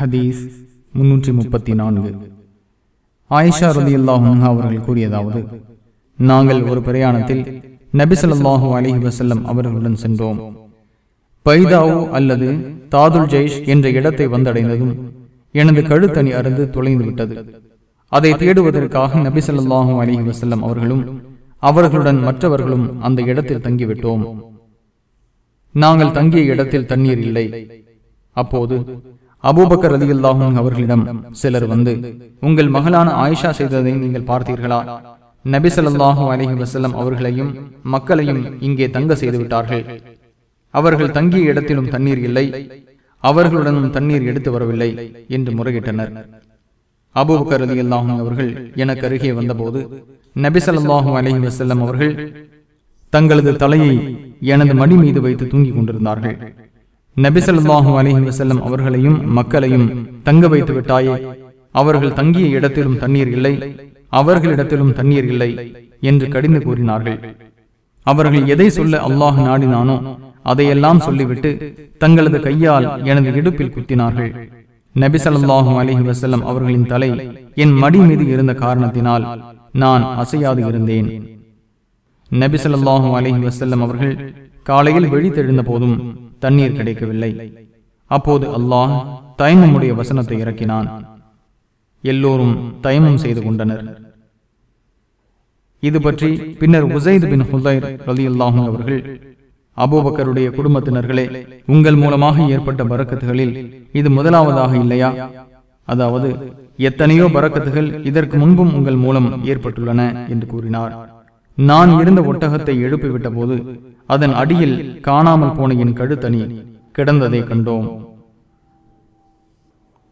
ஹதீஸ் முன்னூற்றி முப்பத்தி நான்கு. ஆயிஷா ரதி அல்லாஹா அவர்கள் கூறியதாவது நாங்கள் ஒரு பிரயாணத்தில் நபிசல்லாஹு அலிஹி வசல்லம் அவர்களுடன் சென்றோம். பைதாவோ அல்லது தாதுல் ஜெய்ஷ் என்ற இடத்தை வந்தடைந்ததும் எனது கழுத்தணி அருந்து தொலைந்து விட்டது. அதை தேடுவதற்காக நபிசல்லாஹு அலிஹி வசல்லம் அவர்களும் அவர்களுடன் மற்றவர்களும் அந்த இடத்தில் தங்கிவிட்டோம். நாங்கள் தங்கிய இடத்தில் தண்ணீர் இல்லை. அப்போது அபூபக்கர் அலி அல்லாஹும் அவர்களிடம் சிலர் வந்து உங்கள் மகளான ஆயிஷா செய்ததை நீங்கள் பார்த்தீர்களா? நபிசல்லாஹு அலஹி வசல்லம் அவர்களையும் மக்களையும் இங்கே தங்க செய்து விட்டார்கள். அவர்கள் தங்கிய இடத்திலும் தண்ணீர் இல்லை அவர்களுடனும் தண்ணீர் எடுத்து வரவில்லை என்று முறையிட்டனர். அபூபக்கர் அலி அல்லாஹும் அவர்கள் எனக்கு அருகே வந்தபோது நபிசல்லாஹு அலஹி வசல்லம் அவர்கள் தங்களது தலையை எனது மடி மீது வைத்து தூங்கிக் கொண்டிருந்தார்கள். நபிசல்லாஹு அலஹி வசல்லம் அவர்களையும் மக்களையும் தங்க வைத்து விட்டாயே. அவர்கள் தங்கிய இடத்திலும் தண்ணீர் இல்லை. அவர்களிடத்திலும் தண்ணீர் இல்லை என்று கடிந்து கூறினார்கள். அவர்கள் எதை சொல்ல அல்லாஹ் நாடினானோ அதையெல்லாம் சொல்லிவிட்டு தங்களது கையால் எனது இடுப்பில் குத்தினார்கள். நபிசல்லாஹு அலஹி வசல்லம் அவர்களின் தலை என் மடி மீது இருந்த காரணத்தினால் நான் அசையாது இருந்தேன். நபிசல்லாஹு அலஹி வசல்லம் அவர்கள் காலையில் விழித்தெழுந்த போதும் தண்ணீர் கிடைக்கவில்லை. அப்போது அல்லாஹ் தயமமுடைய வசனத்தை இறக்கினான். எல்லோரும் தயமம் செய்து கொண்டனர். இது பற்றி பின்னர் உசைது பின் ஹுசைர் ரலி அல்லாஹும் அவர்கள் அபூபக்கருடைய குடும்பத்தினர்களே உங்கள் மூலமாக ஏற்பட்ட பறக்கத்துகளில் இது முதலாவதாக இல்லையா? அதாவது எத்தனையோ பறக்கத்துகள் இதற்கு முன்பும் உங்கள் மூலம் ஏற்பட்டுள்ளன என்று கூறினார். நான் இருந்த ஒட்டகத்தை எழுப்பிவிட்ட போது அதன் அடியில் காணாமல் போன என் கழுத்தணி கிடந்ததை கண்டோம்.